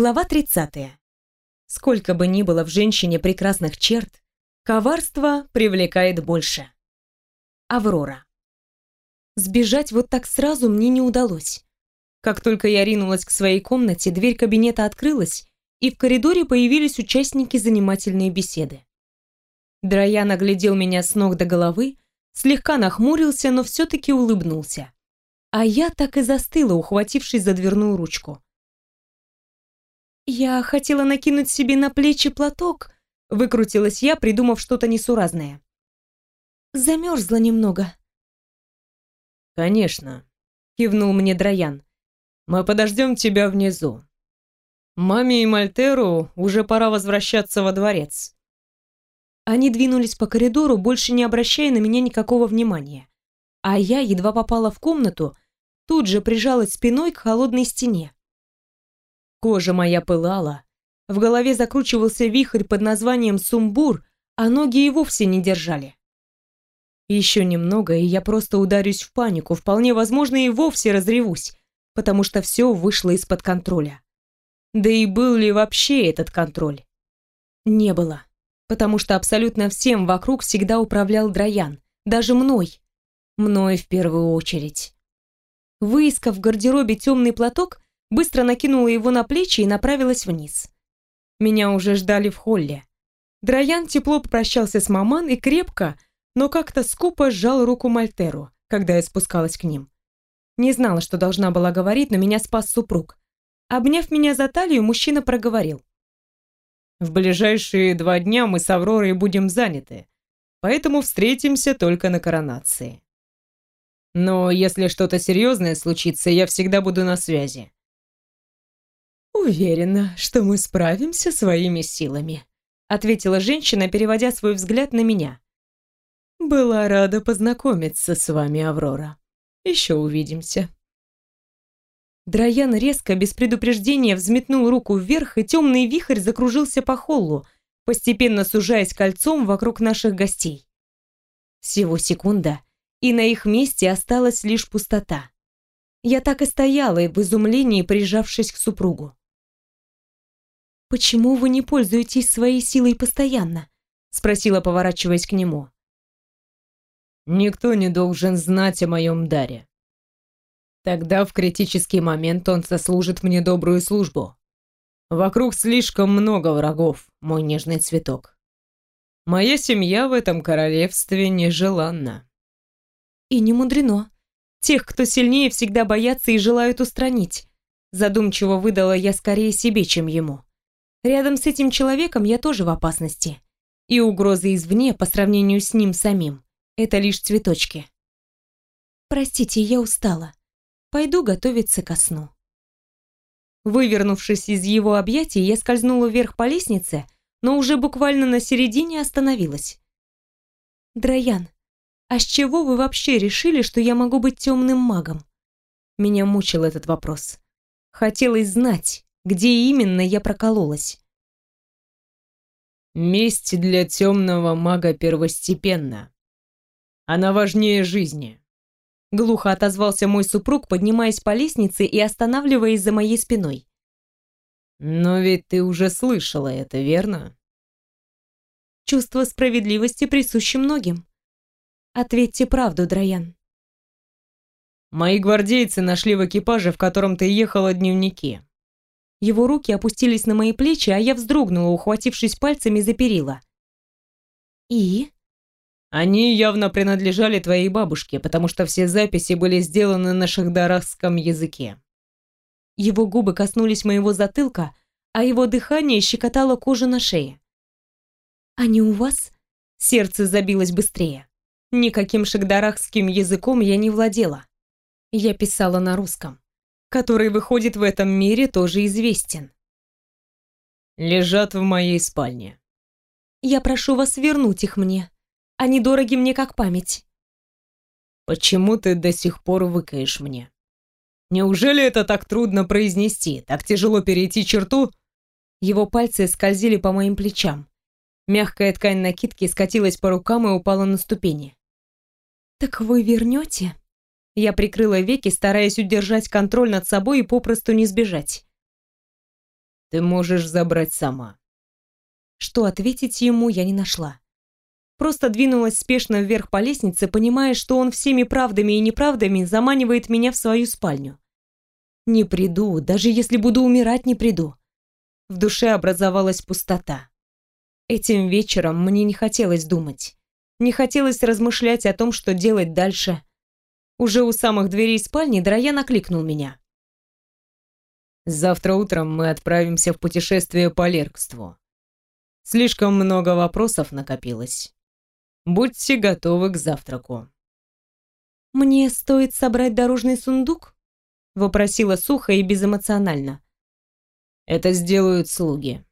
Глава 30. Сколько бы ни было в женщине прекрасных черт, коварство привлекает больше. Аврора. Сбежать вот так сразу мне не удалось. Как только я ринулась к своей комнате, дверь кабинета открылась, и в коридоре появились участники занимательной беседы. Драян оглядел меня с ног до головы, слегка нахмурился, но все-таки улыбнулся. А я так и застыла, ухватившись за дверную ручку. «Я хотела накинуть себе на плечи платок», — выкрутилась я, придумав что-то несуразное. «Замерзла немного». «Конечно», — кивнул мне Драян. «Мы подождем тебя внизу. Маме и Мальтеру уже пора возвращаться во дворец». Они двинулись по коридору, больше не обращая на меня никакого внимания. А я едва попала в комнату, тут же прижалась спиной к холодной стене. Кожа моя пылала, в голове закручивался вихрь под названием сумбур, а ноги и вовсе не держали. Еще немного, и я просто ударюсь в панику, вполне возможно, и вовсе разревусь, потому что все вышло из-под контроля. Да и был ли вообще этот контроль? Не было, потому что абсолютно всем вокруг всегда управлял Драян, даже мной. Мной в первую очередь. Выискав в гардеробе темный платок, быстро накинула его на плечи и направилась вниз. Меня уже ждали в холле. Драян тепло попрощался с маман и крепко, но как-то скупо сжал руку Мальтеру, когда я спускалась к ним. Не знала, что должна была говорить, но меня спас супруг. Обняв меня за талию, мужчина проговорил. «В ближайшие два дня мы с Авророй будем заняты, поэтому встретимся только на коронации. Но если что-то серьезное случится, я всегда буду на связи. «Уверена, что мы справимся своими силами», ответила женщина, переводя свой взгляд на меня. «Была рада познакомиться с вами, Аврора. Еще увидимся». Драян резко, без предупреждения, взметнул руку вверх, и темный вихрь закружился по холлу, постепенно сужаясь кольцом вокруг наших гостей. Всего секунда, и на их месте осталась лишь пустота. Я так и стояла, в изумлении прижавшись к супругу. «Почему вы не пользуетесь своей силой постоянно?» — спросила, поворачиваясь к нему. «Никто не должен знать о моем даре. Тогда в критический момент он сослужит мне добрую службу. Вокруг слишком много врагов, мой нежный цветок. Моя семья в этом королевстве нежеланна». «И не мудрено. Тех, кто сильнее, всегда боятся и желают устранить». Задумчиво выдала я скорее себе, чем ему. Рядом с этим человеком я тоже в опасности. И угрозы извне по сравнению с ним самим — это лишь цветочки. Простите, я устала. Пойду готовиться ко сну. Вывернувшись из его объятий, я скользнула вверх по лестнице, но уже буквально на середине остановилась. Драян, а с чего вы вообще решили, что я могу быть темным магом? Меня мучил этот вопрос. Хотелось знать, где именно я прокололась. Месть для темного мага первостепенна. Она важнее жизни. Глухо отозвался мой супруг, поднимаясь по лестнице и останавливаясь за моей спиной. Но ведь ты уже слышала это, верно? Чувство справедливости присуще многим. Ответьте правду, Драян. Мои гвардейцы нашли в экипаже, в котором ты ехала, дневники. Его руки опустились на мои плечи, а я вздрогнула, ухватившись пальцами за перила. «И?» «Они явно принадлежали твоей бабушке, потому что все записи были сделаны на шахдарахском языке». Его губы коснулись моего затылка, а его дыхание щекотало кожу на шее. «Они у вас?» Сердце забилось быстрее. Никаким шагдарахским языком я не владела. Я писала на русском который, выходит, в этом мире тоже известен. Лежат в моей спальне. Я прошу вас вернуть их мне. Они дороги мне как память. Почему ты до сих пор выкаешь мне? Неужели это так трудно произнести, так тяжело перейти черту? Его пальцы скользили по моим плечам. Мягкая ткань накидки скатилась по рукам и упала на ступени. «Так вы вернете?» Я прикрыла веки, стараясь удержать контроль над собой и попросту не сбежать. ты можешь забрать сама. Что ответить ему я не нашла. Просто двинулась спешно вверх по лестнице, понимая, что он всеми правдами и неправдами заманивает меня в свою спальню. Не приду, даже если буду умирать, не приду. В душе образовалась пустота. Этим вечером мне не хотелось думать. Не хотелось размышлять о том, что делать дальше. Уже у самых дверей спальни Драя накликнул меня. «Завтра утром мы отправимся в путешествие по Леркству. Слишком много вопросов накопилось. Будьте готовы к завтраку». «Мне стоит собрать дорожный сундук?» — вопросила сухо и безэмоционально. «Это сделают слуги»,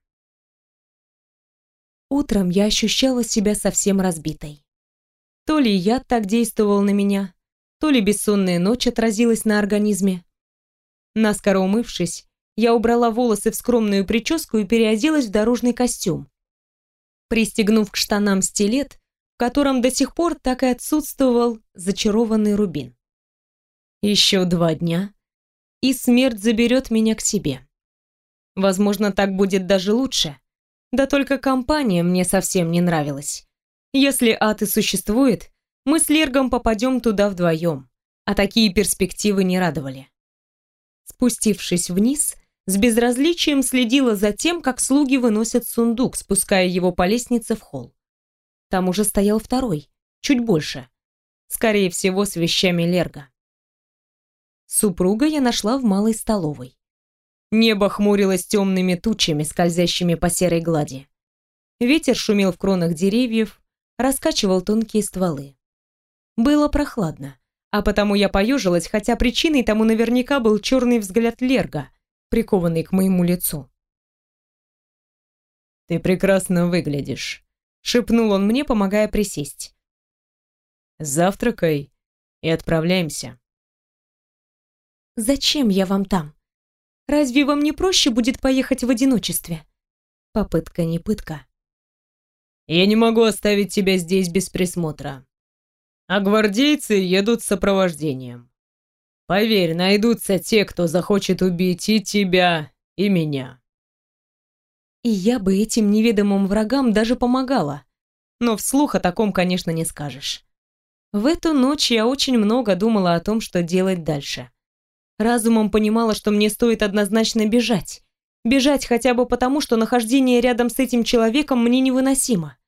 Утром я ощущала себя совсем разбитой. То ли яд так действовал на меня, то ли бессонная ночь отразилась на организме. Наскоро умывшись, я убрала волосы в скромную прическу и переоделась в дорожный костюм. Пристегнув к штанам стилет, в котором до сих пор так и отсутствовал зачарованный рубин. Еще два дня, и смерть заберет меня к себе. Возможно, так будет даже лучше. Да только компания мне совсем не нравилась. Если ад и существует, мы с Лергом попадем туда вдвоем, а такие перспективы не радовали. Спустившись вниз, с безразличием следила за тем, как слуги выносят сундук, спуская его по лестнице в холл. Там уже стоял второй, чуть больше. Скорее всего, с вещами Лерга. Супруга я нашла в малой столовой. Небо хмурилось темными тучами, скользящими по серой глади. Ветер шумел в кронах деревьев, раскачивал тонкие стволы. Было прохладно, а потому я поежилась, хотя причиной тому наверняка был черный взгляд Лерга, прикованный к моему лицу. «Ты прекрасно выглядишь», — шепнул он мне, помогая присесть. «Завтракай и отправляемся». «Зачем я вам там?» Разве вам не проще будет поехать в одиночестве? Попытка не пытка. Я не могу оставить тебя здесь без присмотра. А гвардейцы едут с сопровождением. Поверь, найдутся те, кто захочет убить и тебя, и меня. И я бы этим неведомым врагам даже помогала. Но вслух о таком, конечно, не скажешь. В эту ночь я очень много думала о том, что делать дальше. Разумом понимала, что мне стоит однозначно бежать. Бежать хотя бы потому, что нахождение рядом с этим человеком мне невыносимо.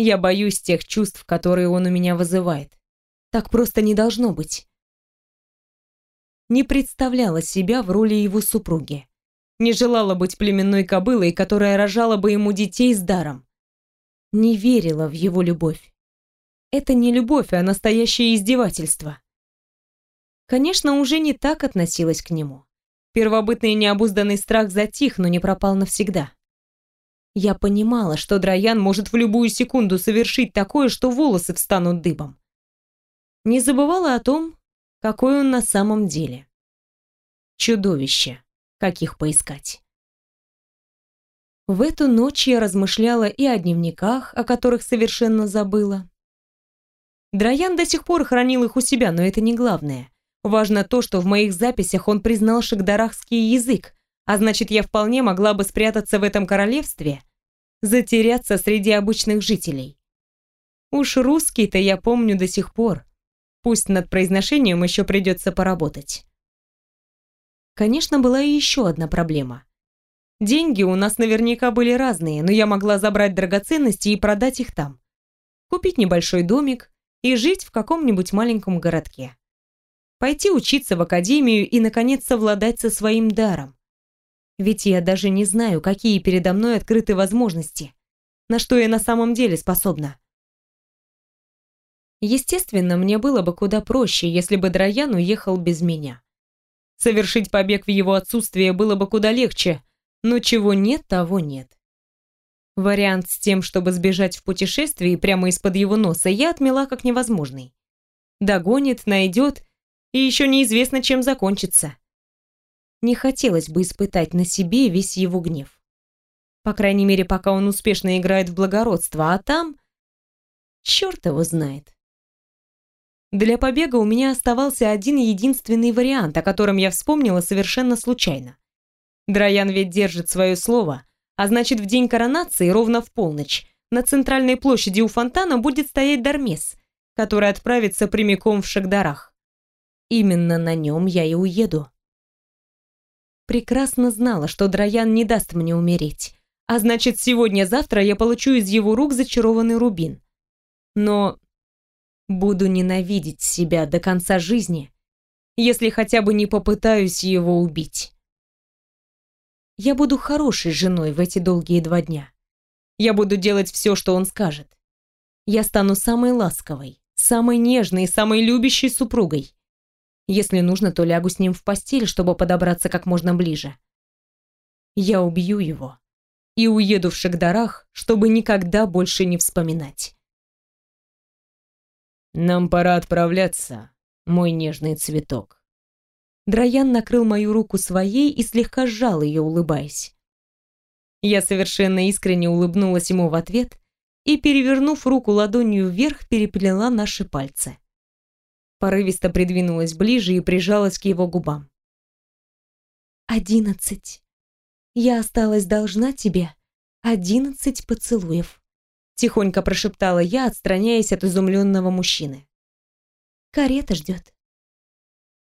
Я боюсь тех чувств, которые он у меня вызывает. Так просто не должно быть. Не представляла себя в роли его супруги. Не желала быть племенной кобылой, которая рожала бы ему детей с даром. Не верила в его любовь. Это не любовь, а настоящее издевательство. Конечно, уже не так относилась к нему. Первобытный необузданный страх затих, но не пропал навсегда. Я понимала, что Драян может в любую секунду совершить такое, что волосы встанут дыбом. Не забывала о том, какой он на самом деле. Чудовище, каких поискать. В эту ночь я размышляла и о дневниках, о которых совершенно забыла. Драян до сих пор хранил их у себя, но это не главное. Важно то, что в моих записях он признал шагдарахский язык, а значит, я вполне могла бы спрятаться в этом королевстве, затеряться среди обычных жителей. Уж русский-то я помню до сих пор. Пусть над произношением еще придется поработать. Конечно, была и еще одна проблема. Деньги у нас наверняка были разные, но я могла забрать драгоценности и продать их там. Купить небольшой домик и жить в каком-нибудь маленьком городке пойти учиться в академию и, наконец, совладать со своим даром. Ведь я даже не знаю, какие передо мной открыты возможности, на что я на самом деле способна. Естественно, мне было бы куда проще, если бы Драян уехал без меня. Совершить побег в его отсутствие было бы куда легче, но чего нет, того нет. Вариант с тем, чтобы сбежать в путешествии прямо из-под его носа, я отмела как невозможный. Догонит, найдет и еще неизвестно, чем закончится. Не хотелось бы испытать на себе весь его гнев. По крайней мере, пока он успешно играет в благородство, а там... Черт его знает. Для побега у меня оставался один единственный вариант, о котором я вспомнила совершенно случайно. Драян ведь держит свое слово, а значит в день коронации ровно в полночь на центральной площади у фонтана будет стоять Дармес, который отправится прямиком в Шагдарах. Именно на нем я и уеду. Прекрасно знала, что Драян не даст мне умереть, а значит сегодня-завтра я получу из его рук зачарованный рубин. Но буду ненавидеть себя до конца жизни, если хотя бы не попытаюсь его убить. Я буду хорошей женой в эти долгие два дня. Я буду делать все, что он скажет. Я стану самой ласковой, самой нежной самой любящей супругой. Если нужно, то лягу с ним в постель, чтобы подобраться как можно ближе. Я убью его и уеду в Шагдарах, чтобы никогда больше не вспоминать. «Нам пора отправляться, мой нежный цветок». Драян накрыл мою руку своей и слегка сжал ее, улыбаясь. Я совершенно искренне улыбнулась ему в ответ и, перевернув руку ладонью вверх, переплела наши пальцы. Порывисто придвинулась ближе и прижалась к его губам. «Одиннадцать. Я осталась должна тебе одиннадцать поцелуев», тихонько прошептала я, отстраняясь от изумленного мужчины. «Карета ждет».